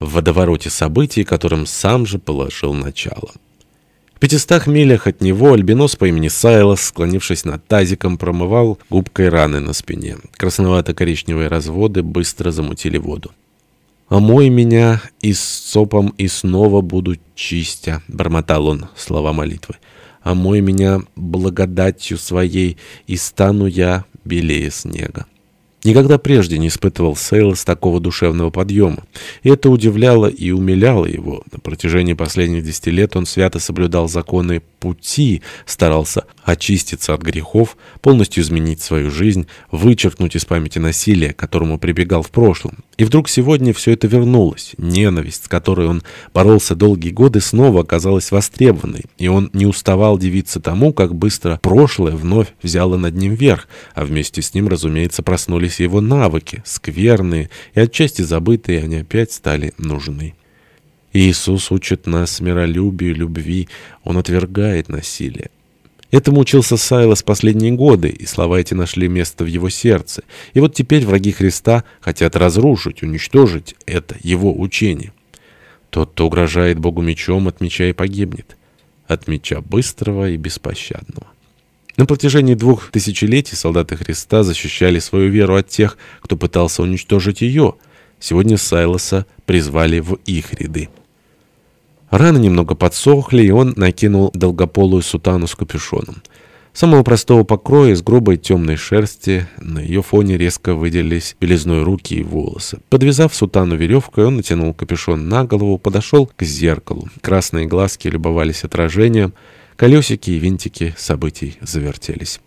в водовороте событий, которым сам же положил начало. В пятистах милях от него альбинос по имени Сайлос, склонившись над тазиком, промывал губкой раны на спине. Красновато-коричневые разводы быстро замутили воду. «Омой меня и с сопом, и снова буду чистя», — бормотал он слова молитвы. «Омой меня благодатью своей, и стану я белее снега». Никогда прежде не испытывал Сейлс такого душевного подъема. И это удивляло и умиляло его. На протяжении последних десяти лет он свято соблюдал законы пути, старался очиститься от грехов, полностью изменить свою жизнь, вычеркнуть из памяти насилие, к которому прибегал в прошлом. И вдруг сегодня все это вернулось. Ненависть, с которой он боролся долгие годы, снова оказалась востребованной. И он не уставал дивиться тому, как быстро прошлое вновь взяло над ним верх, а вместе с ним, разумеется, проснулись его навыки, скверные и отчасти забытые, они опять стали нужны. Иисус учит нас миролюбию, любви, Он отвергает насилие. Этому учился Сайлос последние годы, и слова эти нашли место в его сердце. И вот теперь враги Христа хотят разрушить, уничтожить это, его учение. Тот, кто угрожает Богу мечом, от меча и погибнет. От меча быстрого и беспощадного. На протяжении двух тысячелетий солдаты Христа защищали свою веру от тех, кто пытался уничтожить ее. Сегодня Сайлоса призвали в их ряды. Раны немного подсохли, и он накинул долгополую сутану с капюшоном. Самого простого покроя, из грубой темной шерсти, на ее фоне резко выделились белизной руки и волосы. Подвязав сутану веревкой, он натянул капюшон на голову, подошел к зеркалу. Красные глазки любовались отражением, колесики и винтики событий завертелись.